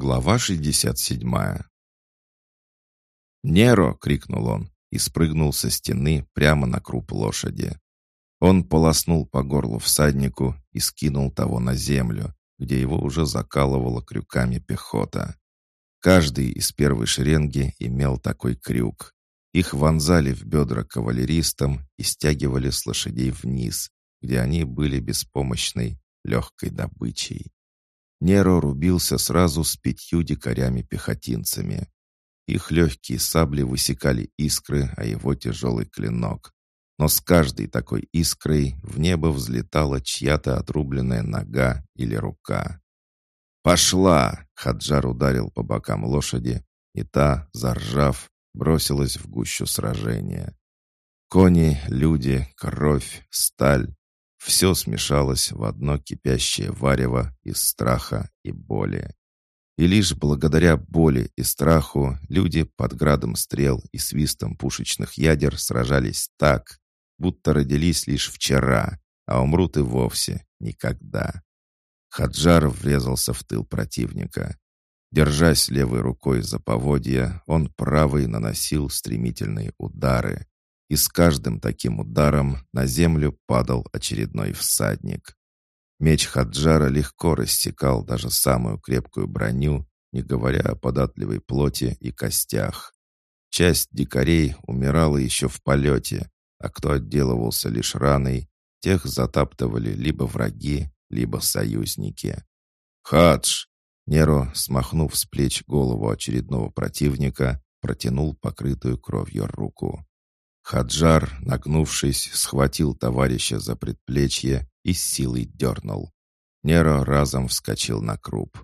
Глава 67 «Неро!» — крикнул он и спрыгнул со стены прямо на круп лошади. Он полоснул по горлу всаднику и скинул того на землю, где его уже закалывала крюками пехота. Каждый из первой шеренги имел такой крюк. Их вонзали в бедра кавалеристам и стягивали с лошадей вниз, где они были беспомощной, легкой добычей. Неро рубился сразу с пятью дикарями-пехотинцами. Их легкие сабли высекали искры, а его тяжелый клинок. Но с каждой такой искрой в небо взлетала чья-то отрубленная нога или рука. «Пошла!» — Хаджар ударил по бокам лошади, и та, заржав, бросилась в гущу сражения. Кони, люди, кровь, сталь все смешалось в одно кипящее варево из страха и боли. И лишь благодаря боли и страху люди под градом стрел и свистом пушечных ядер сражались так, будто родились лишь вчера, а умрут и вовсе никогда. Хаджар врезался в тыл противника. Держась левой рукой за поводья, он правой наносил стремительные удары, и с каждым таким ударом на землю падал очередной всадник. Меч Хаджара легко рассекал даже самую крепкую броню, не говоря о податливой плоти и костях. Часть дикарей умирала еще в полете, а кто отделывался лишь раной, тех затаптывали либо враги, либо союзники. «Хадж!» Неро, смахнув с плеч голову очередного противника, протянул покрытую кровью руку. Хаджар, нагнувшись, схватил товарища за предплечье и с силой дернул. Неро разом вскочил на круп.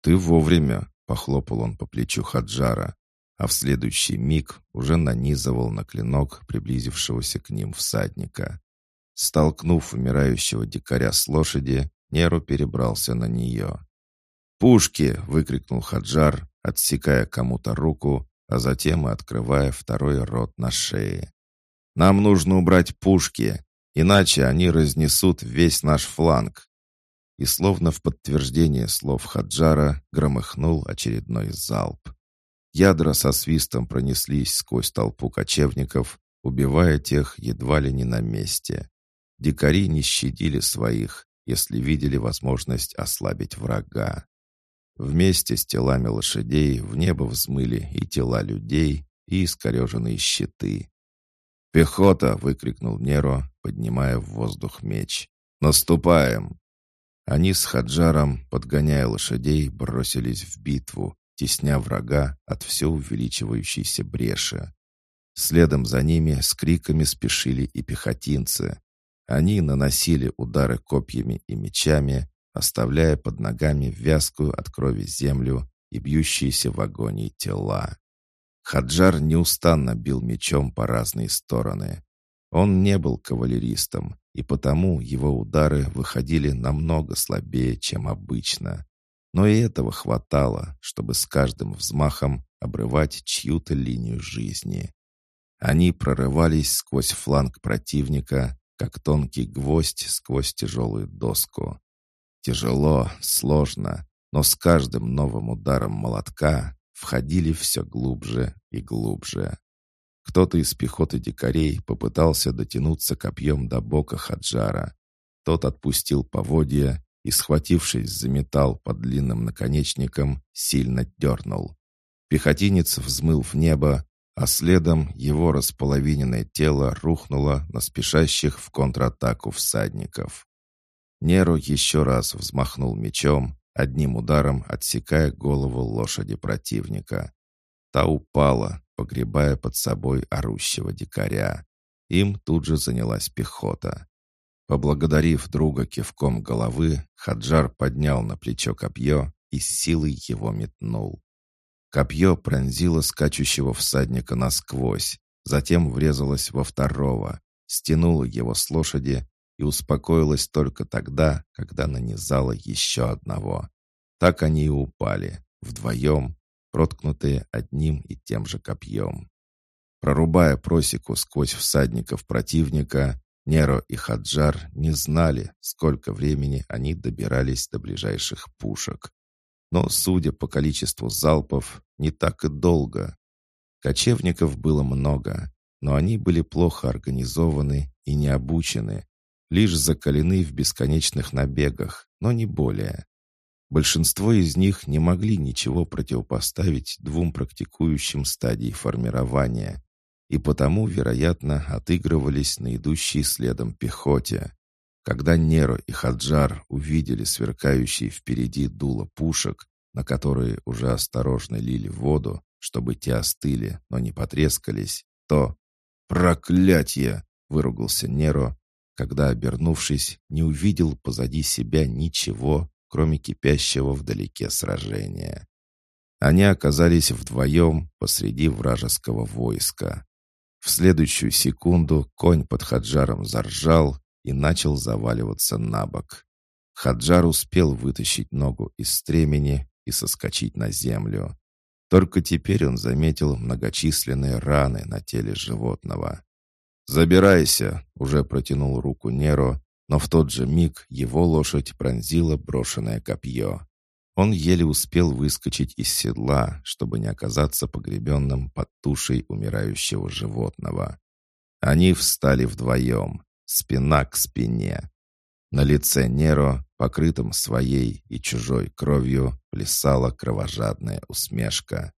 «Ты вовремя!» — похлопал он по плечу Хаджара, а в следующий миг уже нанизывал на клинок приблизившегося к ним всадника. Столкнув умирающего дикаря с лошади, Неру перебрался на нее. «Пушки!» — выкрикнул Хаджар, отсекая кому-то руку а затем открывая второй рот на шее. «Нам нужно убрать пушки, иначе они разнесут весь наш фланг». И словно в подтверждение слов Хаджара громыхнул очередной залп. Ядра со свистом пронеслись сквозь толпу кочевников, убивая тех едва ли не на месте. Дикари не щадили своих, если видели возможность ослабить врага. Вместе с телами лошадей в небо взмыли и тела людей, и искореженные щиты. «Пехота!» — выкрикнул Неро, поднимая в воздух меч. «Наступаем!» Они с Хаджаром, подгоняя лошадей, бросились в битву, тесня врага от все увеличивающейся бреши. Следом за ними с криками спешили и пехотинцы. Они наносили удары копьями и мечами, оставляя под ногами вязкую от крови землю и бьющиеся в агонии тела. Хаджар неустанно бил мечом по разные стороны. Он не был кавалеристом, и потому его удары выходили намного слабее, чем обычно. Но и этого хватало, чтобы с каждым взмахом обрывать чью-то линию жизни. Они прорывались сквозь фланг противника, как тонкий гвоздь сквозь тяжелую доску. Тяжело, сложно, но с каждым новым ударом молотка входили все глубже и глубже. Кто-то из пехоты дикарей попытался дотянуться копьем до бока Хаджара. Тот отпустил поводья и, схватившись за металл под длинным наконечником, сильно дернул. Пехотинец взмыл в небо, а следом его располовиненное тело рухнуло на спешащих в контратаку всадников. Неру еще раз взмахнул мечом, одним ударом отсекая голову лошади противника. Та упала, погребая под собой орущего дикаря. Им тут же занялась пехота. Поблагодарив друга кивком головы, Хаджар поднял на плечо копье и с силой его метнул. Копье пронзило скачущего всадника насквозь, затем врезалось во второго, стянуло его с лошади и успокоилась только тогда, когда нанизала еще одного. Так они и упали, вдвоем, проткнутые одним и тем же копьем. Прорубая просеку сквозь всадников противника, Неро и Хаджар не знали, сколько времени они добирались до ближайших пушек. но, судя по количеству залпов, не так и долго. Кочевников было много, но они были плохо организованы и не обучены, лишь закалены в бесконечных набегах, но не более. Большинство из них не могли ничего противопоставить двум практикующим стадии формирования, и потому, вероятно, отыгрывались на идущей следом пехоте. Когда Неро и Хаджар увидели сверкающие впереди дуло пушек, на которые уже осторожно лили воду, чтобы те остыли, но не потрескались, то «Проклятье!» — выругался Неро, когда, обернувшись, не увидел позади себя ничего, кроме кипящего вдалеке сражения. Они оказались вдвоем посреди вражеского войска. В следующую секунду конь под Хаджаром заржал и начал заваливаться на бок. Хаджар успел вытащить ногу из стремени и соскочить на землю. Только теперь он заметил многочисленные раны на теле животного. «Забирайся!» — уже протянул руку Неро, но в тот же миг его лошадь пронзила брошенное копье. Он еле успел выскочить из седла, чтобы не оказаться погребенным под тушей умирающего животного. Они встали вдвоем, спина к спине. На лице Неро, покрытом своей и чужой кровью, плясала кровожадная усмешка.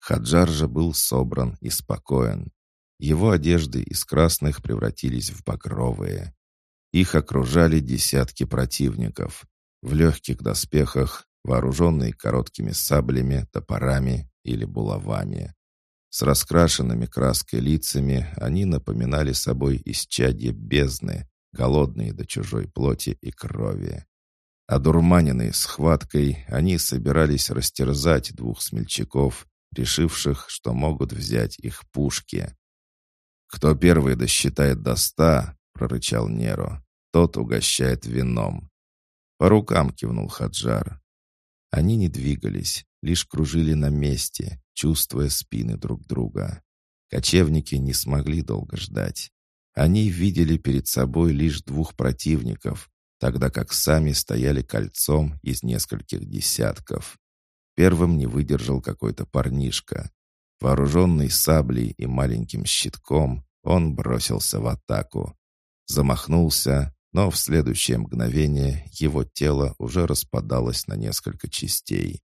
Хаджар же был собран и спокоен. Его одежды из красных превратились в багровые. Их окружали десятки противников. В легких доспехах, вооруженные короткими саблями, топорами или булавами. С раскрашенными краской лицами они напоминали собой исчадье бездны, голодные до чужой плоти и крови. Одурманенные схваткой, они собирались растерзать двух смельчаков, решивших, что могут взять их пушки. «Кто первый досчитает до ста», — прорычал Неро, — «тот угощает вином». «По рукам», — кивнул Хаджар. Они не двигались, лишь кружили на месте, чувствуя спины друг друга. Кочевники не смогли долго ждать. Они видели перед собой лишь двух противников, тогда как сами стояли кольцом из нескольких десятков. Первым не выдержал какой-то парнишка. Вооруженный саблей и маленьким щитком, он бросился в атаку. Замахнулся, но в следующее мгновение его тело уже распадалось на несколько частей.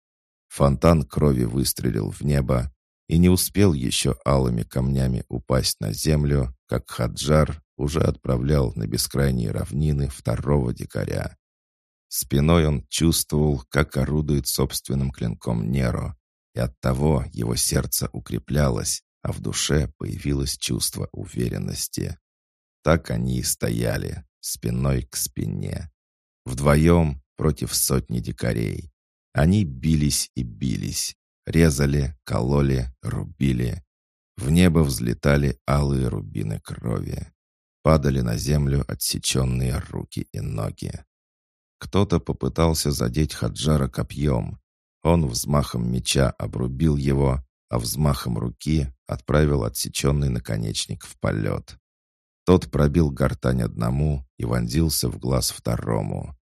Фонтан крови выстрелил в небо, и не успел еще алыми камнями упасть на землю, как Хаджар уже отправлял на бескрайние равнины второго дикаря. Спиной он чувствовал, как орудует собственным клинком Неро, и оттого его сердце укреплялось, а в душе появилось чувство уверенности. Так они и стояли, спиной к спине. Вдвоем против сотни дикарей. Они бились и бились, резали, кололи, рубили. В небо взлетали алые рубины крови. Падали на землю отсеченные руки и ноги. Кто-то попытался задеть Хаджара копьем. Он взмахом меча обрубил его, а взмахом руки отправил отсеченный наконечник в полет. Тот пробил гортань одному и вонзился в глаз второму.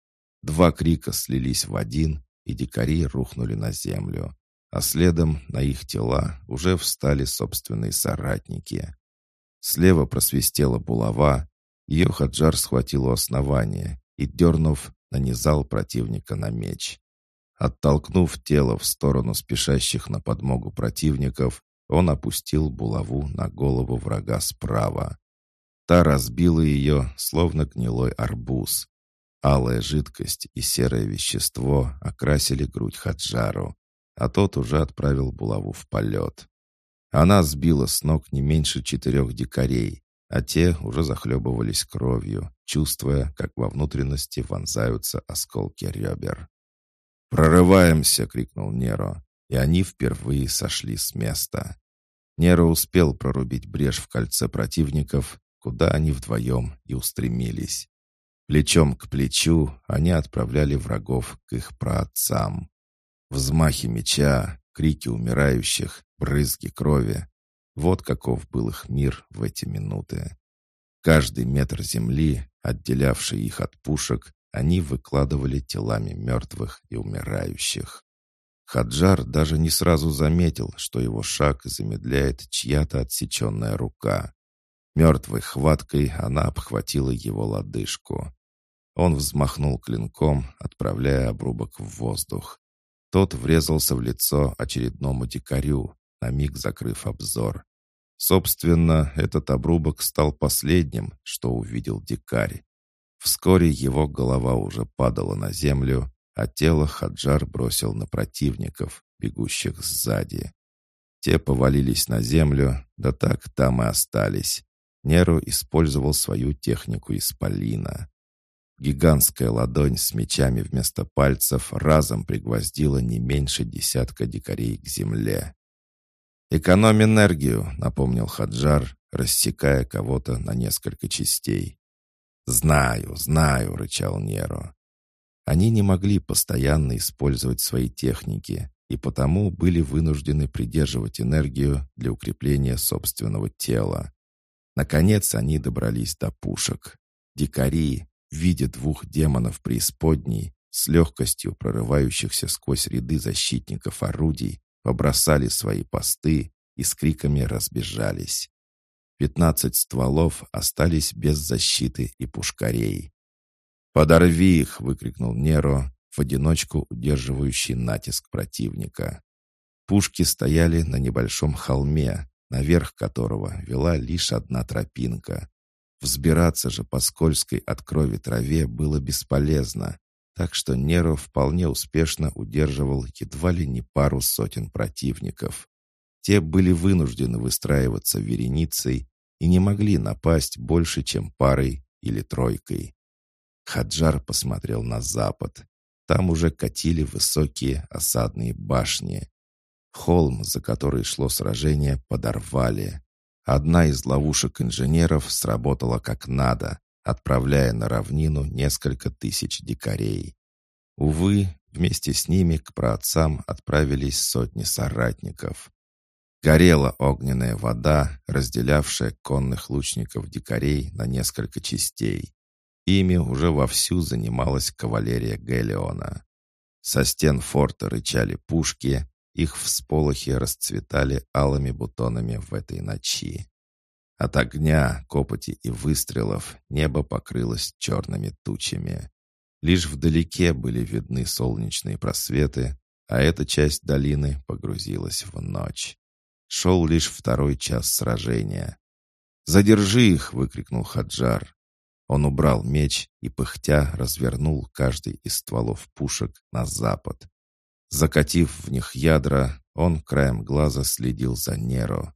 Два крика слились в один, и дикари рухнули на землю. А следом на их тела уже встали собственные соратники. Слева просвистела булава, ее Хаджар схватил у основания и, дернув, нанизал противника на меч. Оттолкнув тело в сторону спешащих на подмогу противников, он опустил булаву на голову врага справа. Та разбила ее, словно гнилой арбуз. Алая жидкость и серое вещество окрасили грудь Хаджару, а тот уже отправил булаву в полет. Она сбила с ног не меньше четырех дикарей, а те уже захлебывались кровью, чувствуя, как во внутренности вонзаются осколки ребер. «Прорываемся!» — крикнул Неро, и они впервые сошли с места. Неро успел прорубить брешь в кольце противников, куда они вдвоем и устремились. Плечом к плечу они отправляли врагов к их праотцам. Взмахи меча, крики умирающих, брызги крови. Вот каков был их мир в эти минуты. Каждый метр земли, отделявший их от пушек, они выкладывали телами мертвых и умирающих. Хаджар даже не сразу заметил, что его шаг замедляет чья-то отсеченная рука. Мертвой хваткой она обхватила его лодыжку. Он взмахнул клинком, отправляя обрубок в воздух. Тот врезался в лицо очередному дикарю, на миг закрыв обзор. Собственно, этот обрубок стал последним, что увидел дикарь. Вскоре его голова уже падала на землю, а тело Хаджар бросил на противников, бегущих сзади. Те повалились на землю, да так там и остались. Неру использовал свою технику исполина. Гигантская ладонь с мечами вместо пальцев разом пригвоздила не меньше десятка дикарей к земле. «Экономь энергию», — напомнил Хаджар, рассекая кого-то на несколько частей. «Знаю, знаю», — рычал Неро. Они не могли постоянно использовать свои техники и потому были вынуждены придерживать энергию для укрепления собственного тела. Наконец они добрались до пушек. Дикари, видя двух демонов преисподней, с легкостью прорывающихся сквозь ряды защитников орудий, побросали свои посты и с криками разбежались. Пятнадцать стволов остались без защиты и пушкарей. «Подорви их!» — выкрикнул Неро, в одиночку удерживающий натиск противника. Пушки стояли на небольшом холме, наверх которого вела лишь одна тропинка. Взбираться же по скользкой от крови траве было бесполезно, так что Неро вполне успешно удерживал едва ли не пару сотен противников. Те были вынуждены выстраиваться вереницей и не могли напасть больше, чем парой или тройкой. Хаджар посмотрел на запад. Там уже катили высокие осадные башни. Холм, за который шло сражение, подорвали. Одна из ловушек инженеров сработала как надо, отправляя на равнину несколько тысяч дикарей. Увы, вместе с ними к праотцам отправились сотни соратников. Горела огненная вода, разделявшая конных лучников-дикарей на несколько частей. Ими уже вовсю занималась кавалерия Гелиона. Со стен форта рычали пушки, их всполохи расцветали алыми бутонами в этой ночи. От огня, копоти и выстрелов небо покрылось черными тучами. Лишь вдалеке были видны солнечные просветы, а эта часть долины погрузилась в ночь. Шел лишь второй час сражения. «Задержи их!» — выкрикнул Хаджар. Он убрал меч и, пыхтя, развернул каждый из стволов пушек на запад. Закатив в них ядра, он краем глаза следил за Неро.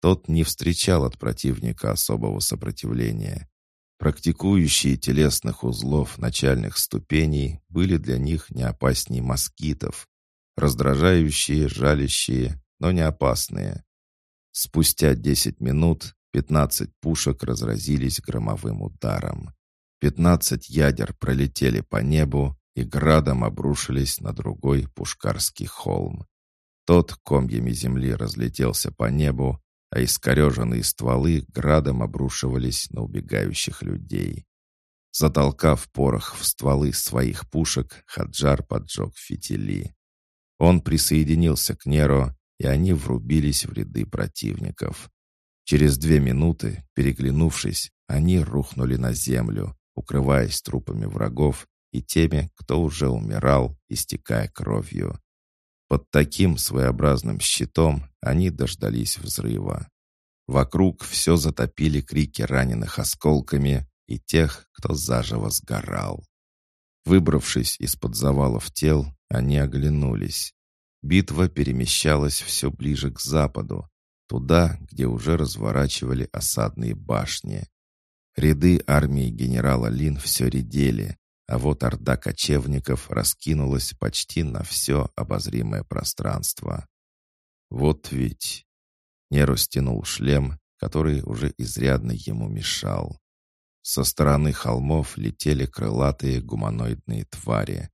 Тот не встречал от противника особого сопротивления. Практикующие телесных узлов начальных ступеней были для них не опаснее москитов. Раздражающие, жалящие, но не опасные. Спустя десять минут Пятнадцать пушек разразились громовым ударом. Пятнадцать ядер пролетели по небу и градом обрушились на другой пушкарский холм. Тот комьями земли разлетелся по небу, а искореженные стволы градом обрушивались на убегающих людей. Затолкав порох в стволы своих пушек, Хаджар поджег фитили. Он присоединился к Неро, и они врубились в ряды противников. Через две минуты, переглянувшись, они рухнули на землю, укрываясь трупами врагов и теми, кто уже умирал, истекая кровью. Под таким своеобразным щитом они дождались взрыва. Вокруг все затопили крики раненых осколками и тех, кто заживо сгорал. Выбравшись из-под завалов тел, они оглянулись. Битва перемещалась все ближе к западу, туда, где уже разворачивали осадные башни. Ряды армии генерала Лин все редели, а вот орда кочевников раскинулась почти на все обозримое пространство. Вот ведь... Неру стянул шлем, который уже изрядно ему мешал. Со стороны холмов летели крылатые гуманоидные твари.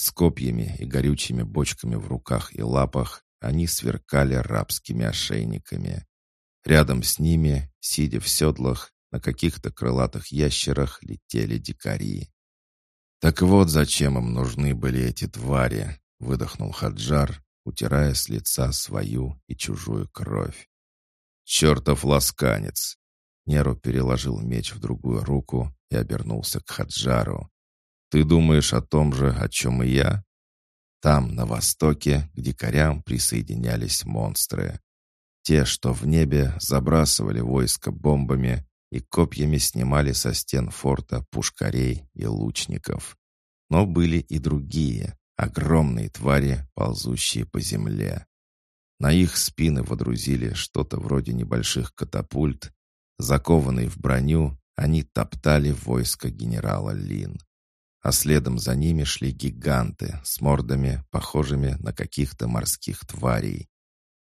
С копьями и горючими бочками в руках и лапах они сверкали рабскими ошейниками. Рядом с ними, сидя в седлах, на каких-то крылатых ящерах летели дикари. Так вот зачем им нужны были эти твари. — выдохнул Хаджар, утирая с лица свою и чужую кровь. «Чертов ласканец!» Неру переложил меч в другую руку и обернулся к Хаджару. «Ты думаешь о том же, о чем и я?» Там, на востоке, к дикарям присоединялись монстры. Те, что в небе, забрасывали войско бомбами и копьями снимали со стен форта пушкарей и лучников. Но были и другие, огромные твари, ползущие по земле. На их спины водрузили что-то вроде небольших катапульт. Закованные в броню, они топтали войско генерала Лин а следом за ними шли гиганты с мордами, похожими на каких-то морских тварей.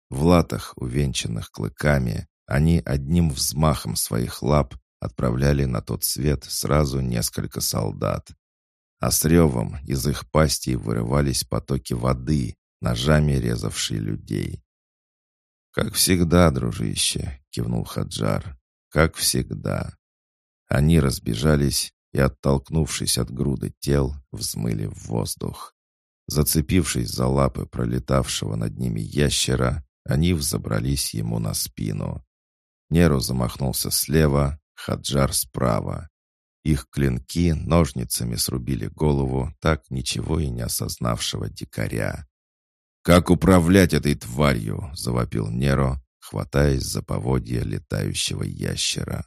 В латах, увенчанных клыками, они одним взмахом своих лап отправляли на тот свет сразу несколько солдат. А с ревом из их пастей вырывались потоки воды, ножами резавшие людей. «Как всегда, дружище», — кивнул Хаджар, — «как всегда». Они разбежались, и, оттолкнувшись от груды тел, взмыли в воздух. Зацепившись за лапы пролетавшего над ними ящера, они взобрались ему на спину. Неру замахнулся слева, Хаджар справа. Их клинки ножницами срубили голову так ничего и не осознавшего дикаря. «Как управлять этой тварью?» — завопил Неро, хватаясь за поводья летающего ящера.